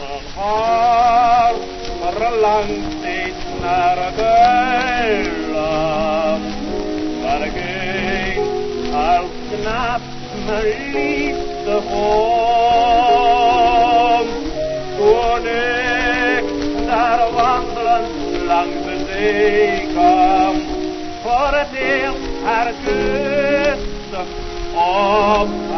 Mijn hart verlangt steeds naar eiland, waar ik als knaap mijn liefde vond. Toen ik daar wandelend langs de zee kwam, voor het eerst haar kuste op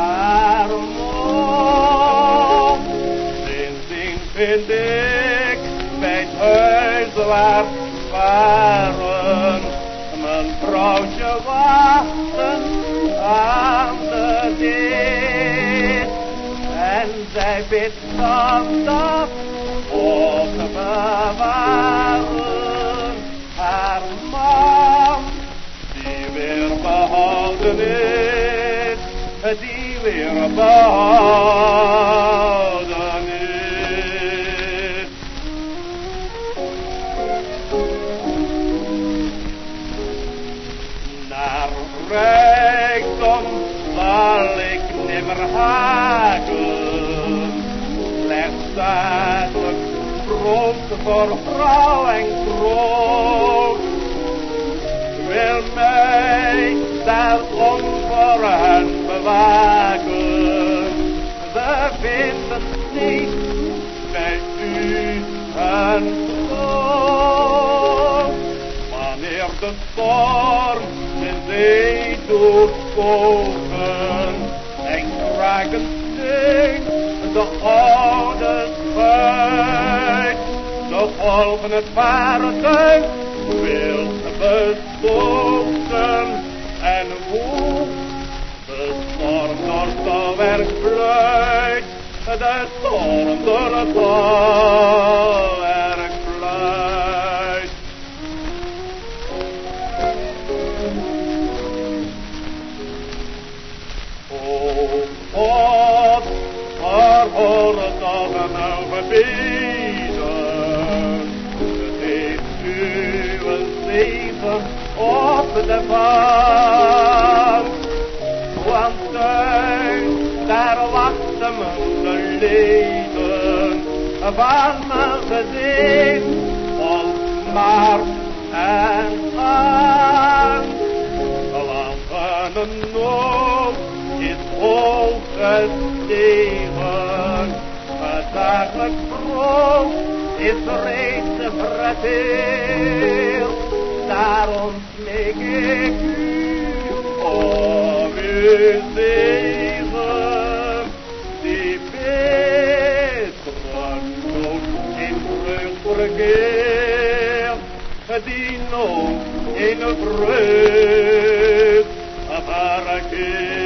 vind ik bij het huis waar waren mijn vrouwtje wachten aan de deur. En zij bidt van dat op bewaren haar man die weer behouden is, die weer behouden zal ik nimmer haken, slechts dadelijk brood voor vrouw en kroon wil mij daarom voor hen bewaken. We vinden niet bij u een troon. Wanneer de storm de zee doet koken de oude schuit. De golven het vaartuig wil bestoken en hoe de storm door de werk fluit, de storm door het op de bank. Want thuis, daar wachten mijn leven van mijn gezin. Vol smart en angst. Want een nood is hoog gestegen. Het dagelijk brood is reeds verteerd. Daarom smeek ik u om uw zegen, die bitteren nood in vreugd vergeert, die nood in vreugd vergeert.